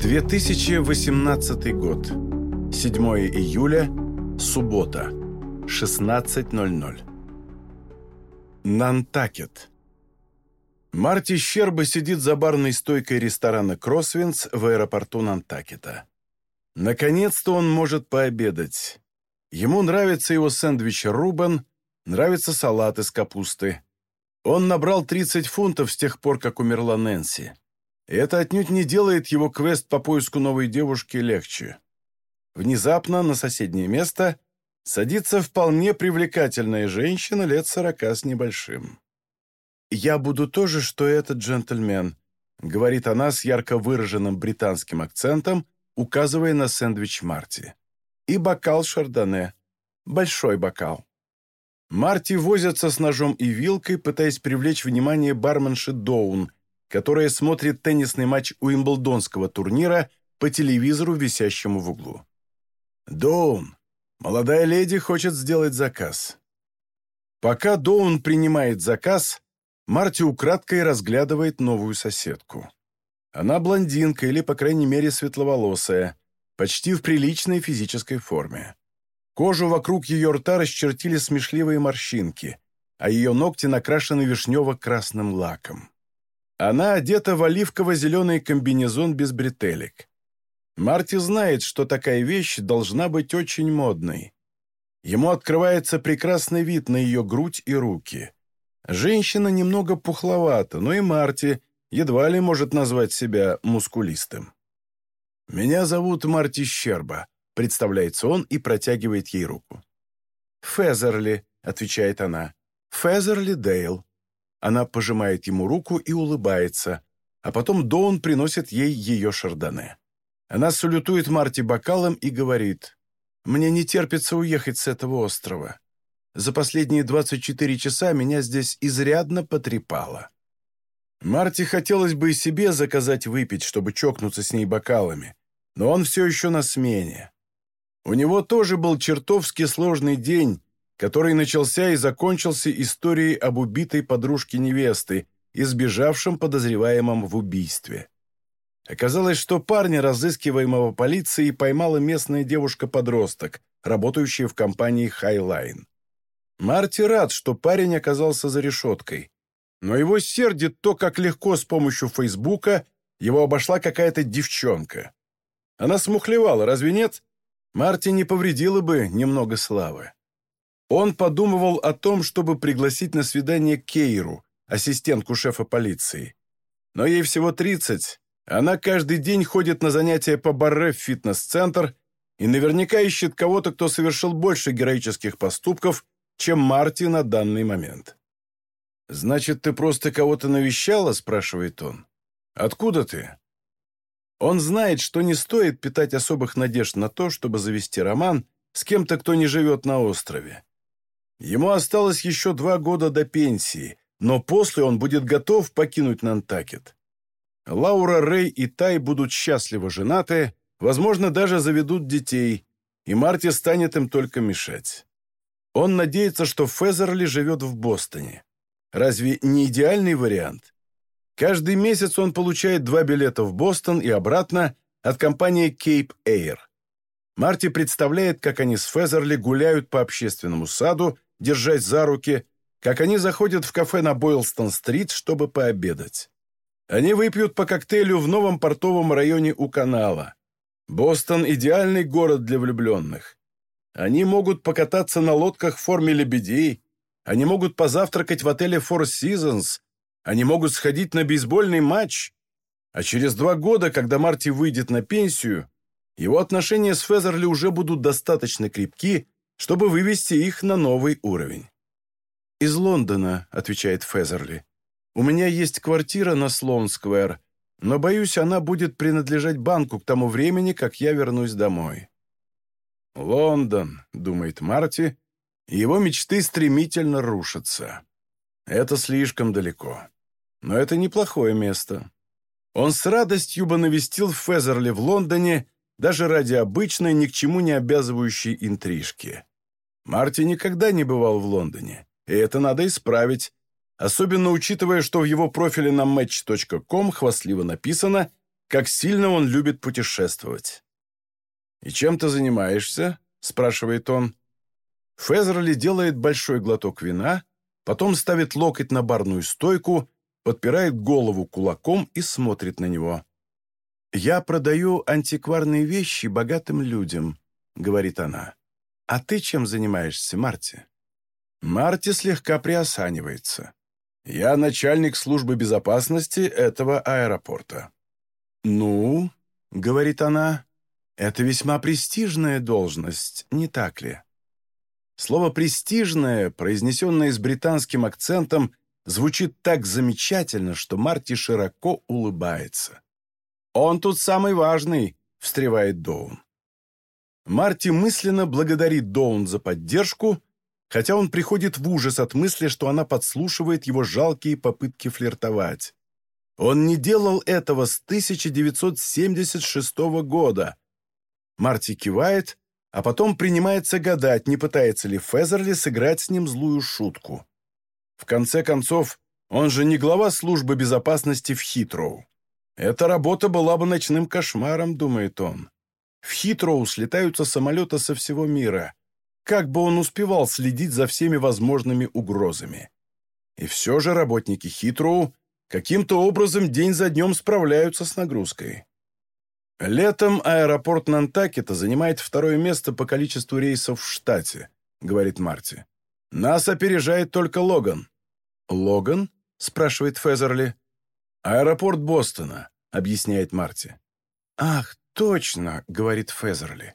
2018 год. 7 июля. Суббота. 16.00. Нантакет. Марти Щерба сидит за барной стойкой ресторана «Кроссвинс» в аэропорту Нантакета. Наконец-то он может пообедать. Ему нравится его сэндвич «Рубан», нравится салат из капусты. Он набрал 30 фунтов с тех пор, как умерла Нэнси. И это отнюдь не делает его квест по поиску новой девушки легче. Внезапно на соседнее место садится вполне привлекательная женщина лет сорока с небольшим. «Я буду то же, что этот джентльмен», — говорит она с ярко выраженным британским акцентом, указывая на сэндвич Марти. «И бокал шардоне. Большой бокал». Марти возятся с ножом и вилкой, пытаясь привлечь внимание барменши Доун, которая смотрит теннисный матч Уимблдонского турнира по телевизору, висящему в углу. «Доун, молодая леди хочет сделать заказ». Пока Доун принимает заказ, Марти украдкой разглядывает новую соседку. Она блондинка или, по крайней мере, светловолосая, почти в приличной физической форме. Кожу вокруг ее рта расчертили смешливые морщинки, а ее ногти накрашены вишнево-красным лаком. Она одета в оливково-зеленый комбинезон без бретелек. Марти знает, что такая вещь должна быть очень модной. Ему открывается прекрасный вид на ее грудь и руки. Женщина немного пухловата, но и Марти едва ли может назвать себя мускулистым. «Меня зовут Марти Щерба», Представляется он и протягивает ей руку. «Фезерли», — отвечает она. «Фезерли Дейл». Она пожимает ему руку и улыбается, а потом Доун приносит ей ее шардоне. Она салютует Марти бокалом и говорит, «Мне не терпится уехать с этого острова. За последние 24 часа меня здесь изрядно потрепало». Марти хотелось бы и себе заказать выпить, чтобы чокнуться с ней бокалами, но он все еще на смене. У него тоже был чертовски сложный день, который начался и закончился историей об убитой подружке невесты, избежавшем подозреваемом в убийстве. Оказалось, что парня, разыскиваемого полицией, поймала местная девушка-подросток, работающая в компании Highline. Марти рад, что парень оказался за решеткой. Но его сердит то, как легко с помощью Фейсбука его обошла какая-то девчонка. Она смухлевала, разве нет? Марти не повредило бы немного славы. Он подумывал о том, чтобы пригласить на свидание Кейру, ассистентку шефа полиции. Но ей всего 30, она каждый день ходит на занятия по барре в фитнес-центр и наверняка ищет кого-то, кто совершил больше героических поступков, чем Марти на данный момент. «Значит, ты просто кого-то навещала?» – спрашивает он. «Откуда ты?» Он знает, что не стоит питать особых надежд на то, чтобы завести роман с кем-то, кто не живет на острове. Ему осталось еще два года до пенсии, но после он будет готов покинуть Нантакет. Лаура, Рэй и Тай будут счастливо женаты, возможно, даже заведут детей, и Марти станет им только мешать. Он надеется, что Фезерли живет в Бостоне. Разве не идеальный вариант? Каждый месяц он получает два билета в Бостон и обратно от компании Cape Air. Марти представляет, как они с Фезерли гуляют по общественному саду, держась за руки, как они заходят в кафе на Бойлстон-стрит, чтобы пообедать. Они выпьют по коктейлю в новом портовом районе у канала. Бостон – идеальный город для влюбленных. Они могут покататься на лодках в форме лебедей, они могут позавтракать в отеле Four Seasons, они могут сходить на бейсбольный матч. А через два года, когда Марти выйдет на пенсию, его отношения с Фезерли уже будут достаточно крепки, чтобы вывести их на новый уровень. «Из Лондона», — отвечает Фезерли. «У меня есть квартира на Слоун-сквер, но, боюсь, она будет принадлежать банку к тому времени, как я вернусь домой». «Лондон», — думает Марти, его мечты стремительно рушатся. Это слишком далеко. Но это неплохое место. Он с радостью бы навестил Фезерли в Лондоне даже ради обычной, ни к чему не обязывающей интрижки. Марти никогда не бывал в Лондоне, и это надо исправить, особенно учитывая, что в его профиле на match.com хвастливо написано, как сильно он любит путешествовать. «И чем ты занимаешься?» — спрашивает он. Фезерли делает большой глоток вина, потом ставит локоть на барную стойку, подпирает голову кулаком и смотрит на него. «Я продаю антикварные вещи богатым людям», — говорит она. «А ты чем занимаешься, Марти?» Марти слегка приосанивается. «Я начальник службы безопасности этого аэропорта». «Ну», — говорит она, — «это весьма престижная должность, не так ли?» Слово «престижное», произнесенное с британским акцентом, звучит так замечательно, что Марти широко улыбается. «Он тут самый важный», — встревает Доун. Марти мысленно благодарит Доун за поддержку, хотя он приходит в ужас от мысли, что она подслушивает его жалкие попытки флиртовать. Он не делал этого с 1976 года. Марти кивает, а потом принимается гадать, не пытается ли Фезерли сыграть с ним злую шутку. В конце концов, он же не глава службы безопасности в Хитроу. Эта работа была бы ночным кошмаром, думает он. В Хитроу слетаются самолеты со всего мира. Как бы он успевал следить за всеми возможными угрозами? И все же работники Хитроу каким-то образом день за днем справляются с нагрузкой. Летом аэропорт Нантакета занимает второе место по количеству рейсов в штате, говорит Марти. Нас опережает только Логан. Логан? спрашивает Фезерли. Аэропорт Бостона, объясняет Марти. Ах, точно, говорит Фезерли.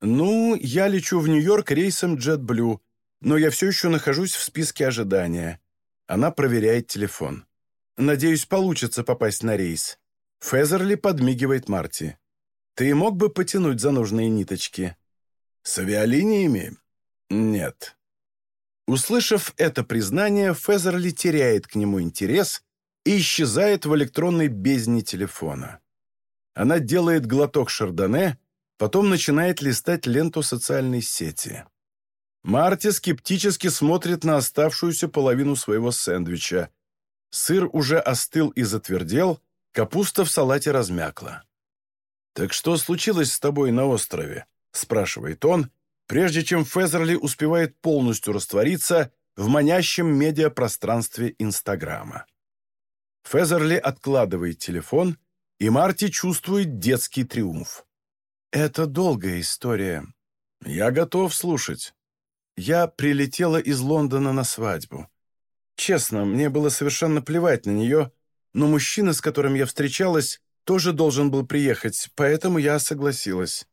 Ну, я лечу в Нью-Йорк рейсом JetBlue, но я все еще нахожусь в списке ожидания. Она проверяет телефон. Надеюсь, получится попасть на рейс. Фезерли подмигивает Марти. Ты мог бы потянуть за нужные ниточки? С авиалиниями? Нет. Услышав это признание, Фезерли теряет к нему интерес и исчезает в электронной бездне телефона. Она делает глоток шардоне, потом начинает листать ленту социальной сети. Марти скептически смотрит на оставшуюся половину своего сэндвича. Сыр уже остыл и затвердел, капуста в салате размякла. «Так что случилось с тобой на острове?» – спрашивает он, прежде чем Фезерли успевает полностью раствориться в манящем медиапространстве Инстаграма. Фезерли откладывает телефон, и Марти чувствует детский триумф. «Это долгая история. Я готов слушать. Я прилетела из Лондона на свадьбу. Честно, мне было совершенно плевать на нее, но мужчина, с которым я встречалась, тоже должен был приехать, поэтому я согласилась.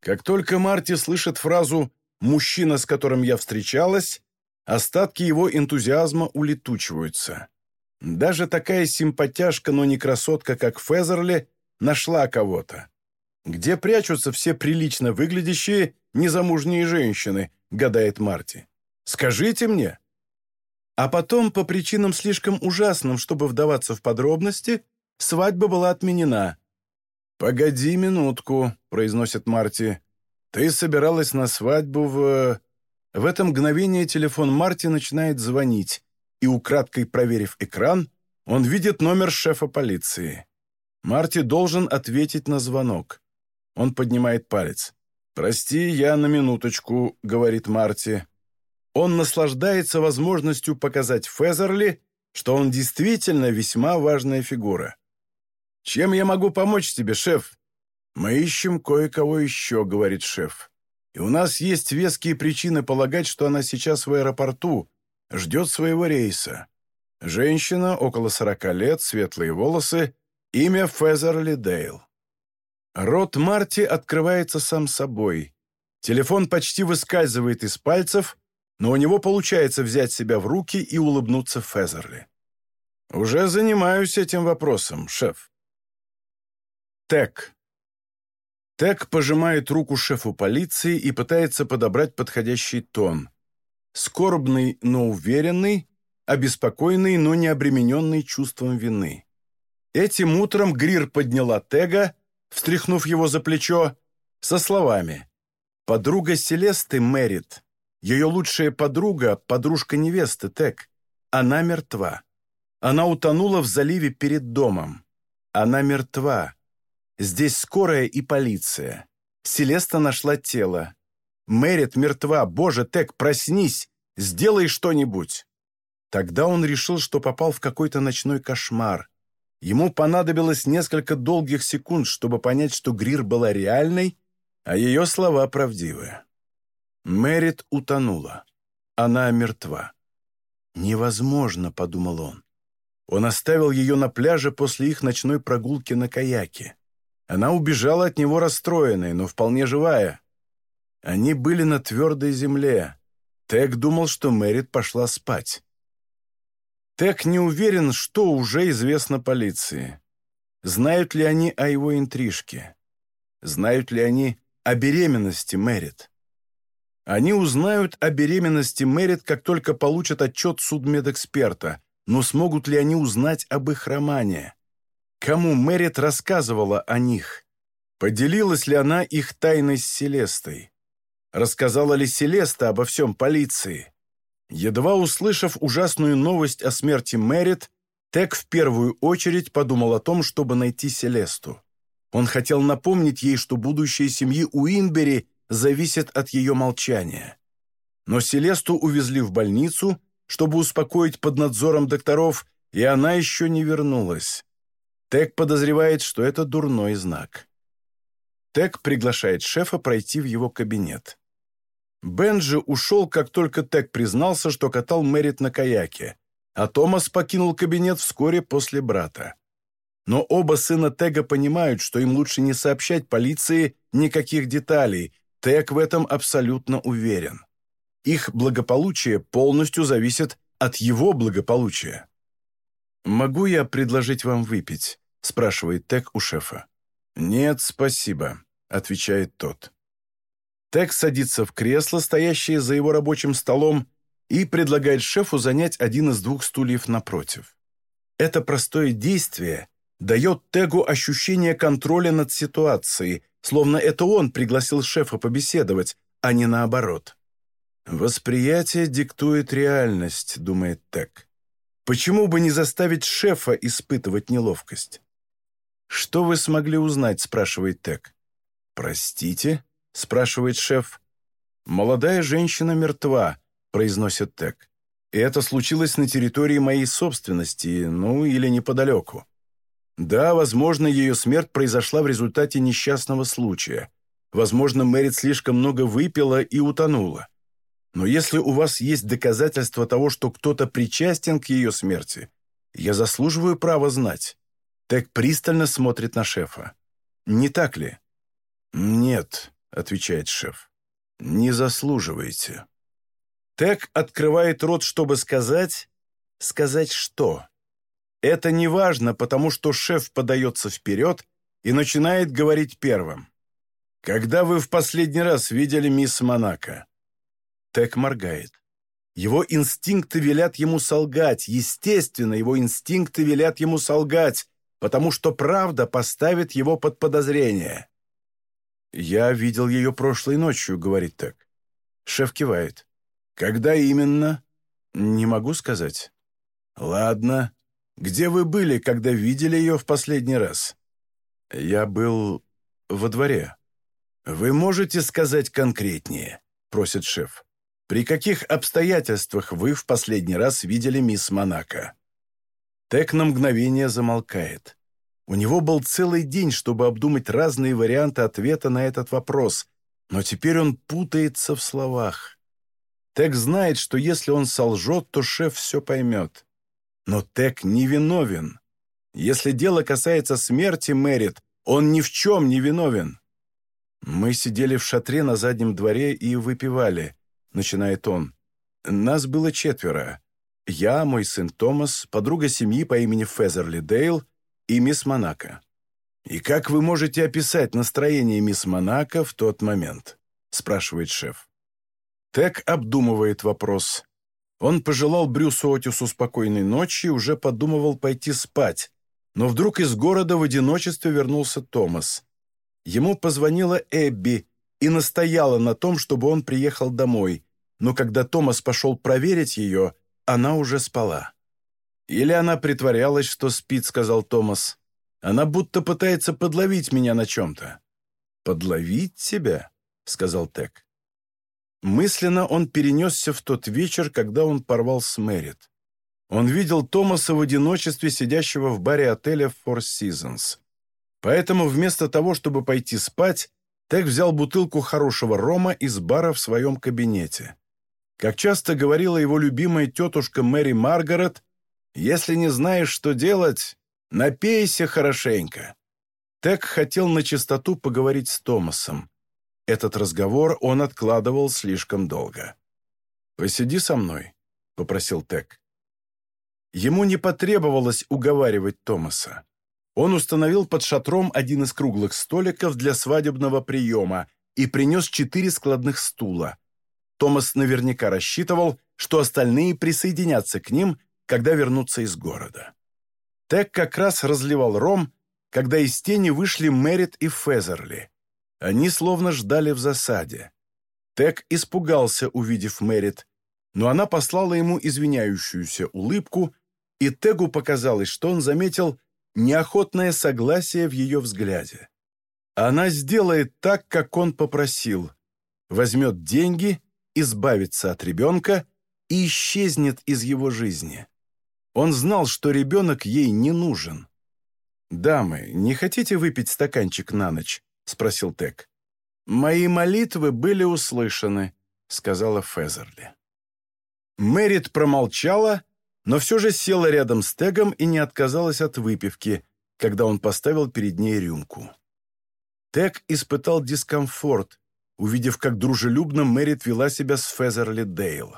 Как только Марти слышит фразу «мужчина, с которым я встречалась», остатки его энтузиазма улетучиваются. Даже такая симпатяшка, но не красотка, как Фезерли, нашла кого-то. Где прячутся все прилично выглядящие незамужние женщины, гадает Марти. Скажите мне. А потом, по причинам слишком ужасным, чтобы вдаваться в подробности, свадьба была отменена. «Погоди минутку», — произносит Марти. «Ты собиралась на свадьбу в...» В это мгновение телефон Марти начинает звонить, и, украдкой проверив экран, он видит номер шефа полиции. Марти должен ответить на звонок. Он поднимает палец. «Прости, я на минуточку», — говорит Марти. Он наслаждается возможностью показать Фезерли, что он действительно весьма важная фигура. «Чем я могу помочь тебе, шеф?» «Мы ищем кое-кого еще», — говорит шеф. «И у нас есть веские причины полагать, что она сейчас в аэропорту, ждет своего рейса. Женщина, около сорока лет, светлые волосы, имя Фезерли Дейл». Рот Марти открывается сам собой. Телефон почти выскальзывает из пальцев, но у него получается взять себя в руки и улыбнуться Фезерли. «Уже занимаюсь этим вопросом, шеф». Тек. Тек пожимает руку шефу полиции и пытается подобрать подходящий тон. Скорбный, но уверенный, обеспокоенный, но не обремененный чувством вины. Этим утром Грир подняла Тега, встряхнув его за плечо, со словами «Подруга Селесты Мэрит, ее лучшая подруга, подружка невесты Тег, она мертва. Она утонула в заливе перед домом. Она мертва. Здесь скорая и полиция. Селеста нашла тело. Мэрит мертва. Боже, Тек, проснись! Сделай что-нибудь!» Тогда он решил, что попал в какой-то ночной кошмар. Ему понадобилось несколько долгих секунд, чтобы понять, что Грир была реальной, а ее слова правдивы. Мэрит утонула. Она мертва. «Невозможно», — подумал он. Он оставил ее на пляже после их ночной прогулки на каяке. Она убежала от него расстроенной, но вполне живая. Они были на твердой земле. Тек думал, что Мэрит пошла спать. Тек не уверен, что уже известно полиции. Знают ли они о его интрижке? Знают ли они о беременности Мэрит? Они узнают о беременности Мэрит, как только получат отчет судмедэксперта, но смогут ли они узнать об их романе? Кому Мэрит рассказывала о них? Поделилась ли она их тайной с Селестой? Рассказала ли Селеста обо всем полиции? Едва услышав ужасную новость о смерти Мэрит, Тек в первую очередь подумал о том, чтобы найти Селесту. Он хотел напомнить ей, что будущее семьи Уинбери зависит от ее молчания. Но Селесту увезли в больницу, чтобы успокоить под надзором докторов, и она еще не вернулась. Тек подозревает, что это дурной знак. Тек приглашает шефа пройти в его кабинет. Бенджи ушел, как только Тек признался, что катал Мэрит на каяке, а Томас покинул кабинет вскоре после брата. Но оба сына Тега понимают, что им лучше не сообщать полиции никаких деталей, Тег в этом абсолютно уверен. Их благополучие полностью зависит от его благополучия. «Могу я предложить вам выпить?» – спрашивает Тег у шефа. «Нет, спасибо», – отвечает тот. Тек садится в кресло, стоящее за его рабочим столом, и предлагает шефу занять один из двух стульев напротив. Это простое действие дает Тегу ощущение контроля над ситуацией, словно это он пригласил шефа побеседовать, а не наоборот. «Восприятие диктует реальность», — думает Тег. «Почему бы не заставить шефа испытывать неловкость?» «Что вы смогли узнать?» — спрашивает Тег. «Простите?» — спрашивает шеф. «Молодая женщина мертва», — произносит Тек. «И это случилось на территории моей собственности, ну или неподалеку. Да, возможно, ее смерть произошла в результате несчастного случая. Возможно, Мэрит слишком много выпила и утонула. Но если у вас есть доказательства того, что кто-то причастен к ее смерти, я заслуживаю права знать». Тек пристально смотрит на шефа. «Не так ли?» «Нет», — отвечает шеф. «Не заслуживаете». Тек открывает рот, чтобы сказать... Сказать что? Это не важно, потому что шеф подается вперед и начинает говорить первым. «Когда вы в последний раз видели мисс Монако?» Тек моргает. Его инстинкты велят ему солгать. Естественно, его инстинкты велят ему солгать, потому что правда поставит его под подозрение. «Я видел ее прошлой ночью», — говорит так. Шеф кивает. «Когда именно?» «Не могу сказать». «Ладно. Где вы были, когда видели ее в последний раз?» «Я был во дворе». «Вы можете сказать конкретнее?» — просит шеф. «При каких обстоятельствах вы в последний раз видели мисс Монако?» Тек на мгновение замолкает. У него был целый день, чтобы обдумать разные варианты ответа на этот вопрос, но теперь он путается в словах. Тек знает, что если он солжет, то шеф все поймет. Но Тек невиновен. Если дело касается смерти Мэрит, он ни в чем не виновен. «Мы сидели в шатре на заднем дворе и выпивали», — начинает он. «Нас было четверо. Я, мой сын Томас, подруга семьи по имени Фезерли Дейл и мисс Монако. «И как вы можете описать настроение мисс Монако в тот момент?» – спрашивает шеф. Тек обдумывает вопрос. Он пожелал Брюсу Отису спокойной ночи и уже подумывал пойти спать, но вдруг из города в одиночестве вернулся Томас. Ему позвонила Эбби и настояла на том, чтобы он приехал домой, но когда Томас пошел проверить ее, она уже спала. «Или она притворялась, что спит», — сказал Томас. Она будто пытается подловить меня на чем-то». «Подловить тебя?» — сказал Тек. Мысленно он перенесся в тот вечер, когда он порвал с Мэрит. Он видел Томаса в одиночестве, сидящего в баре отеля Four Seasons. Поэтому вместо того, чтобы пойти спать, Тек взял бутылку хорошего рома из бара в своем кабинете. Как часто говорила его любимая тетушка Мэри Маргарет, «Если не знаешь, что делать, напейся хорошенько». Тек хотел на чистоту поговорить с Томасом. Этот разговор он откладывал слишком долго. «Посиди со мной», — попросил Тек. Ему не потребовалось уговаривать Томаса. Он установил под шатром один из круглых столиков для свадебного приема и принес четыре складных стула. Томас наверняка рассчитывал, что остальные присоединятся к ним, когда вернутся из города. Тек как раз разливал ром, когда из тени вышли Мэрит и Фезерли. Они словно ждали в засаде. Тек испугался, увидев Мэрит, но она послала ему извиняющуюся улыбку, и Тегу показалось, что он заметил неохотное согласие в ее взгляде. Она сделает так, как он попросил. Возьмет деньги, избавится от ребенка и исчезнет из его жизни. Он знал, что ребенок ей не нужен. «Дамы, не хотите выпить стаканчик на ночь?» — спросил Тек. «Мои молитвы были услышаны», — сказала Фезерли. Мэрит промолчала, но все же села рядом с Тегом и не отказалась от выпивки, когда он поставил перед ней рюмку. Тег испытал дискомфорт, увидев, как дружелюбно Мэрит вела себя с Фезерли Дейл.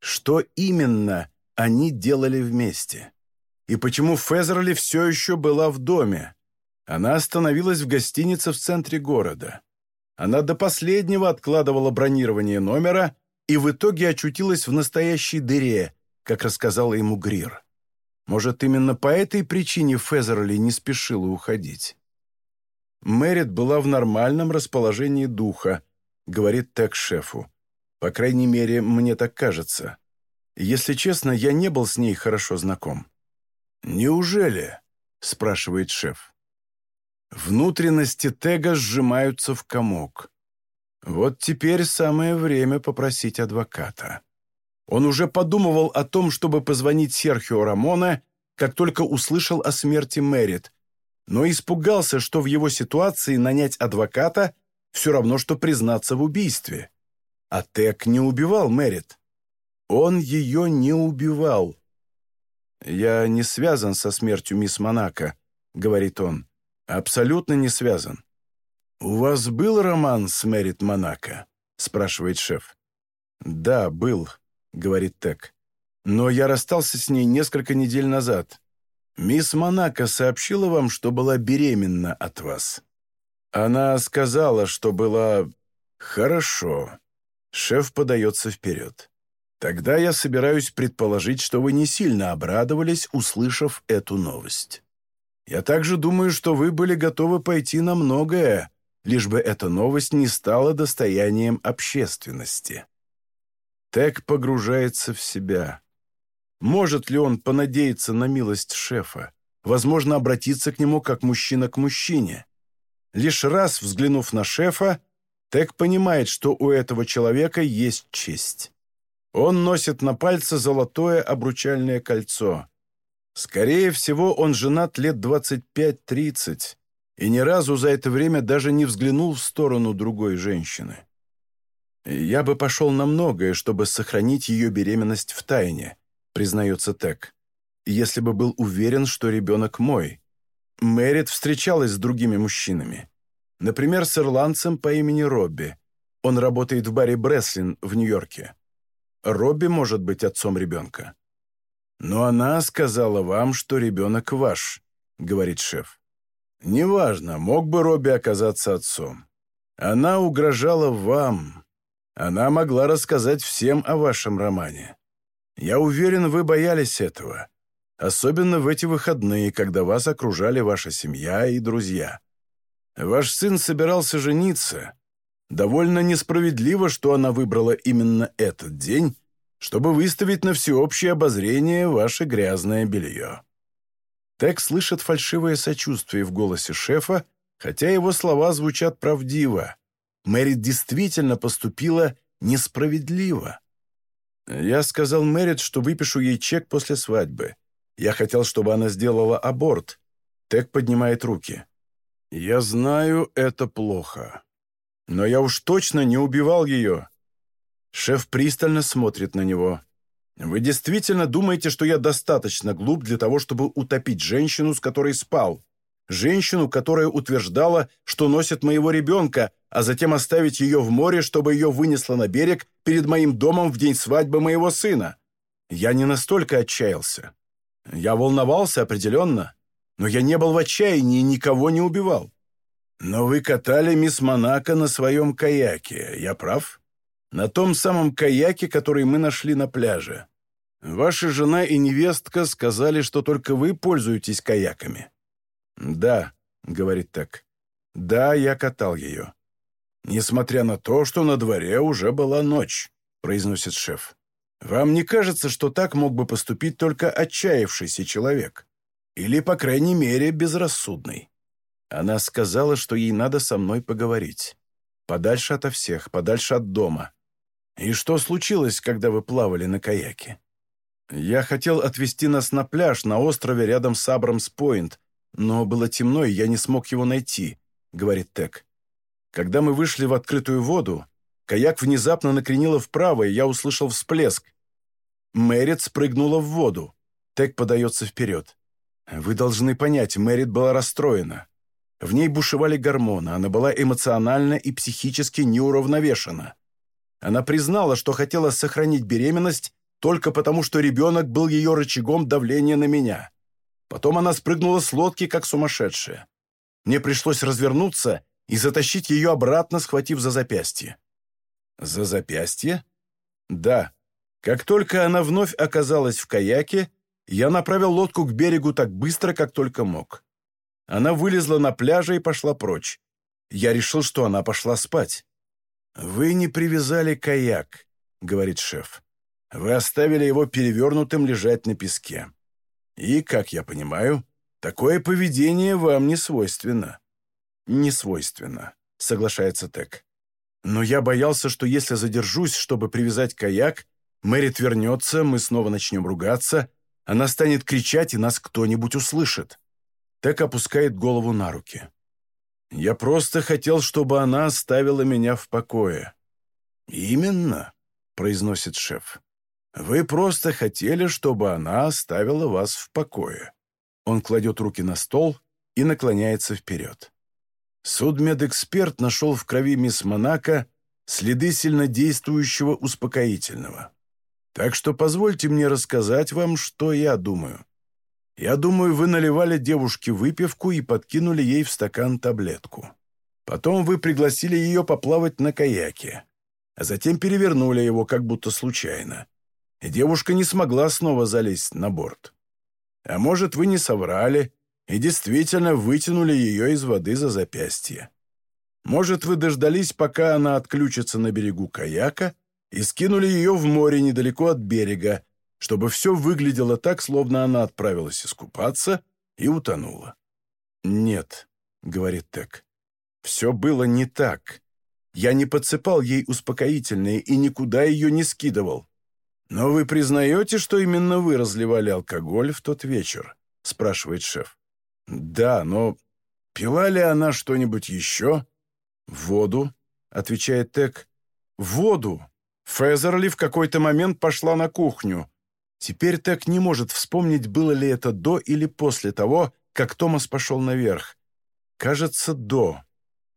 Что именно они делали вместе? И почему Фезерли все еще была в доме? Она остановилась в гостинице в центре города. Она до последнего откладывала бронирование номера и в итоге очутилась в настоящей дыре, как рассказала ему Грир. Может, именно по этой причине Фезерли не спешила уходить. Мэрит была в нормальном расположении духа, говорит Тек шефу. По крайней мере, мне так кажется. Если честно, я не был с ней хорошо знаком. «Неужели?» — спрашивает шеф. Внутренности Тега сжимаются в комок. Вот теперь самое время попросить адвоката. Он уже подумывал о том, чтобы позвонить Серхио Рамона, как только услышал о смерти Мэрит, но испугался, что в его ситуации нанять адвоката все равно, что признаться в убийстве. А Тек не убивал Мэрит. Он ее не убивал. «Я не связан со смертью мисс Монако», — говорит он. «Абсолютно не связан». «У вас был роман с Мэрит Монако?» — спрашивает шеф. «Да, был», — говорит Тек. «Но я расстался с ней несколько недель назад. Мисс Монако сообщила вам, что была беременна от вас?» Она сказала, что была... Хорошо. Шеф подается вперед. Тогда я собираюсь предположить, что вы не сильно обрадовались, услышав эту новость. Я также думаю, что вы были готовы пойти на многое, лишь бы эта новость не стала достоянием общественности. Тек погружается в себя. Может ли он понадеяться на милость шефа? Возможно, обратиться к нему как мужчина к мужчине. Лишь раз взглянув на шефа, Тек понимает, что у этого человека есть честь. Он носит на пальце золотое обручальное кольцо. Скорее всего, он женат лет 25-30 и ни разу за это время даже не взглянул в сторону другой женщины. «Я бы пошел на многое, чтобы сохранить ее беременность в тайне», признается Тек, «если бы был уверен, что ребенок мой». Мэрит встречалась с другими мужчинами. Например, с ирландцем по имени Робби. Он работает в баре Бреслин в Нью-Йорке. Робби может быть отцом ребенка. «Но она сказала вам, что ребенок ваш», — говорит шеф. «Неважно, мог бы Робби оказаться отцом. Она угрожала вам. Она могла рассказать всем о вашем романе. Я уверен, вы боялись этого. Особенно в эти выходные, когда вас окружали ваша семья и друзья. Ваш сын собирался жениться. Довольно несправедливо, что она выбрала именно этот день, чтобы выставить на всеобщее обозрение ваше грязное белье. Тек слышит фальшивое сочувствие в голосе шефа, хотя его слова звучат правдиво. Мэрит действительно поступила несправедливо. Я сказал Мэрит, что выпишу ей чек после свадьбы. Я хотел, чтобы она сделала аборт. Тек поднимает руки. Я знаю, это плохо. Но я уж точно не убивал ее. Шеф пристально смотрит на него. Вы действительно думаете, что я достаточно глуп для того, чтобы утопить женщину, с которой спал? Женщину, которая утверждала, что носит моего ребенка, а затем оставить ее в море, чтобы ее вынесло на берег перед моим домом в день свадьбы моего сына? Я не настолько отчаялся. Я волновался определенно, но я не был в отчаянии и никого не убивал. Но вы катали мисс Монако на своем каяке, я прав? На том самом каяке, который мы нашли на пляже. Ваша жена и невестка сказали, что только вы пользуетесь каяками. «Да», — говорит так. «Да, я катал ее». «Несмотря на то, что на дворе уже была ночь», — произносит шеф. «Вам не кажется, что так мог бы поступить только отчаявшийся человек? Или, по крайней мере, безрассудный?» Она сказала, что ей надо со мной поговорить. Подальше ото всех, подальше от дома. «И что случилось, когда вы плавали на каяке?» «Я хотел отвезти нас на пляж на острове рядом с Абрамс-Пойнт, но было темно, и я не смог его найти», — говорит Тек. «Когда мы вышли в открытую воду, каяк внезапно накренило вправо, и я услышал всплеск. Мэрит спрыгнула в воду. Тек подается вперед. Вы должны понять, Мэрит была расстроена. В ней бушевали гормоны, она была эмоционально и психически неуравновешена. Она признала, что хотела сохранить беременность только потому, что ребенок был ее рычагом давления на меня. Потом она спрыгнула с лодки, как сумасшедшая. Мне пришлось развернуться и затащить ее обратно, схватив за запястье. За запястье? Да. Как только она вновь оказалась в каяке, я направил лодку к берегу так быстро, как только мог. Она вылезла на пляже и пошла прочь. Я решил, что она пошла спать. «Вы не привязали каяк», — говорит шеф. «Вы оставили его перевернутым лежать на песке. И, как я понимаю, такое поведение вам не свойственно». «Не свойственно», — соглашается Тек. «Но я боялся, что если задержусь, чтобы привязать каяк, Мэрит вернется, мы снова начнем ругаться, она станет кричать, и нас кто-нибудь услышит». Тек опускает голову на руки. «Я просто хотел, чтобы она оставила меня в покое». «Именно», — произносит шеф. Вы просто хотели, чтобы она оставила вас в покое». Он кладет руки на стол и наклоняется вперед. Судмедэксперт нашел в крови мисс Монако следы сильнодействующего успокоительного. Так что позвольте мне рассказать вам, что я думаю. Я думаю, вы наливали девушке выпивку и подкинули ей в стакан таблетку. Потом вы пригласили ее поплавать на каяке, а затем перевернули его как будто случайно и девушка не смогла снова залезть на борт. А может, вы не соврали и действительно вытянули ее из воды за запястье. Может, вы дождались, пока она отключится на берегу каяка, и скинули ее в море недалеко от берега, чтобы все выглядело так, словно она отправилась искупаться и утонула. «Нет», — говорит Тек, — «все было не так. Я не подсыпал ей успокоительные и никуда ее не скидывал. «Но вы признаете, что именно вы разливали алкоголь в тот вечер?» — спрашивает шеф. «Да, но пила ли она что-нибудь еще?» «Воду», — отвечает Тек. «Воду!» Фезерли в какой-то момент пошла на кухню. Теперь Тек не может вспомнить, было ли это до или после того, как Томас пошел наверх. Кажется, до.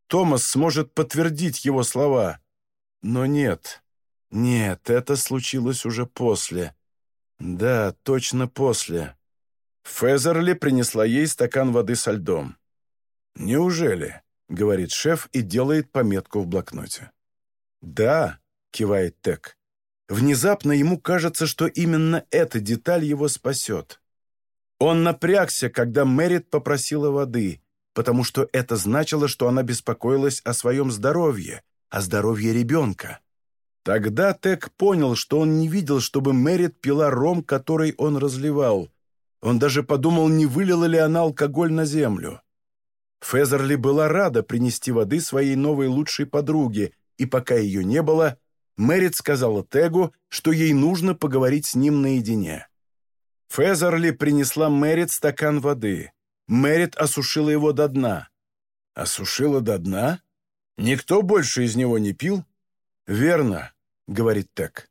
Томас сможет подтвердить его слова. Но нет. Нет, это случилось уже после. Да, точно после. Фезерли принесла ей стакан воды со льдом. «Неужели?» — говорит шеф и делает пометку в блокноте. «Да», — кивает Тек. Внезапно ему кажется, что именно эта деталь его спасет. Он напрягся, когда Мэрит попросила воды, потому что это значило, что она беспокоилась о своем здоровье, о здоровье ребенка. Тогда Тек понял, что он не видел, чтобы Мэрит пила ром, который он разливал. Он даже подумал, не вылила ли она алкоголь на землю. Фезерли была рада принести воды своей новой лучшей подруге, и пока ее не было, Мэрит сказала Тегу, что ей нужно поговорить с ним наедине. Фезерли принесла Мэрит стакан воды. Мэрит осушила его до дна. «Осушила до дна? Никто больше из него не пил?» «Верно», — говорит Тег.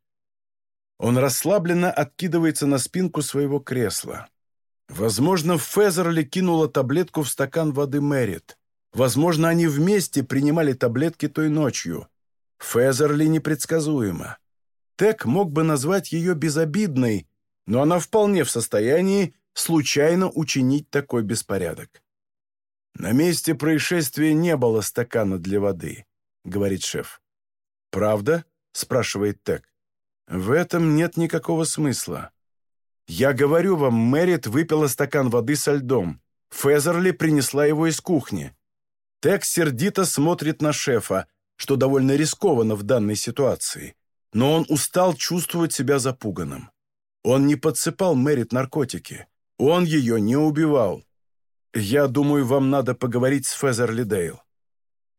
Он расслабленно откидывается на спинку своего кресла. Возможно, Фезерли кинула таблетку в стакан воды Мэрит. Возможно, они вместе принимали таблетки той ночью. Фезерли непредсказуема. Тек мог бы назвать ее безобидной, но она вполне в состоянии случайно учинить такой беспорядок. «На месте происшествия не было стакана для воды», — говорит шеф. «Правда?» — спрашивает Тек. «В этом нет никакого смысла. Я говорю вам, Мэрит выпила стакан воды со льдом. Фезерли принесла его из кухни. Тек сердито смотрит на шефа, что довольно рискованно в данной ситуации, но он устал чувствовать себя запуганным. Он не подсыпал Мэрит наркотики. Он ее не убивал. Я думаю, вам надо поговорить с Фезерли Дейл.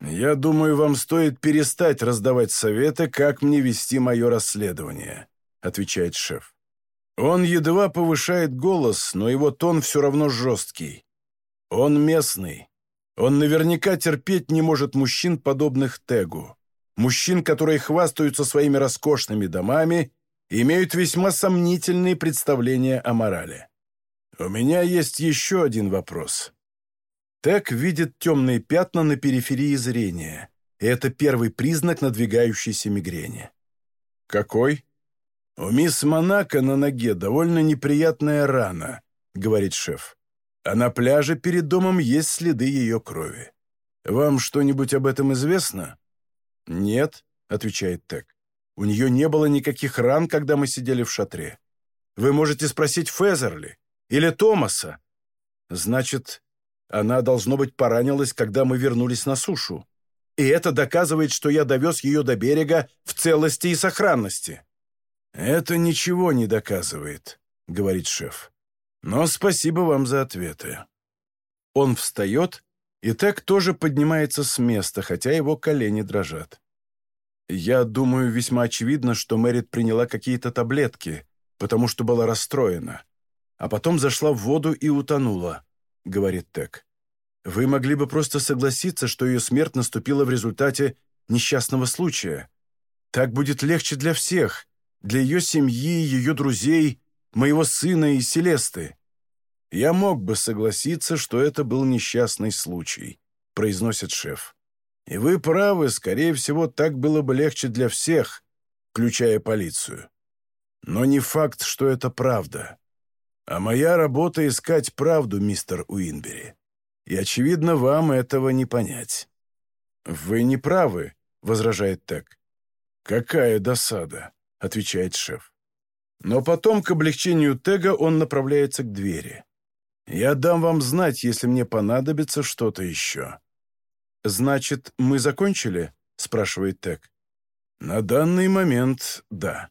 Я думаю, вам стоит перестать раздавать советы, как мне вести мое расследование», — отвечает шеф. Он едва повышает голос, но его тон все равно жесткий. Он местный. Он наверняка терпеть не может мужчин, подобных Тегу. Мужчин, которые хвастаются своими роскошными домами имеют весьма сомнительные представления о морали. У меня есть еще один вопрос. Тег видит темные пятна на периферии зрения, и это первый признак надвигающейся мигрени. «Какой?» «У мисс Монако на ноге довольно неприятная рана», — говорит шеф а на пляже перед домом есть следы ее крови. Вам что-нибудь об этом известно?» «Нет», — отвечает Тек. «У нее не было никаких ран, когда мы сидели в шатре. Вы можете спросить Фезерли или Томаса. Значит, она, должно быть, поранилась, когда мы вернулись на сушу. И это доказывает, что я довез ее до берега в целости и сохранности». «Это ничего не доказывает», — говорит шеф. Но спасибо вам за ответы». Он встает, и так тоже поднимается с места, хотя его колени дрожат. Я думаю, весьма очевидно, что Мэрит приняла какие-то таблетки, потому что была расстроена, а потом зашла в воду и утонула, — говорит Тек. Вы могли бы просто согласиться, что ее смерть наступила в результате несчастного случая. Так будет легче для всех, для ее семьи, ее друзей, моего сына и Селесты. «Я мог бы согласиться, что это был несчастный случай», — произносит шеф. «И вы правы, скорее всего, так было бы легче для всех, включая полицию. Но не факт, что это правда. А моя работа — искать правду, мистер Уинбери. И, очевидно, вам этого не понять». «Вы не правы», — возражает Тек. «Какая досада», — отвечает шеф. Но потом, к облегчению Тега, он направляется к двери. Я дам вам знать, если мне понадобится что-то еще». «Значит, мы закончили?» — спрашивает Тек. «На данный момент — да».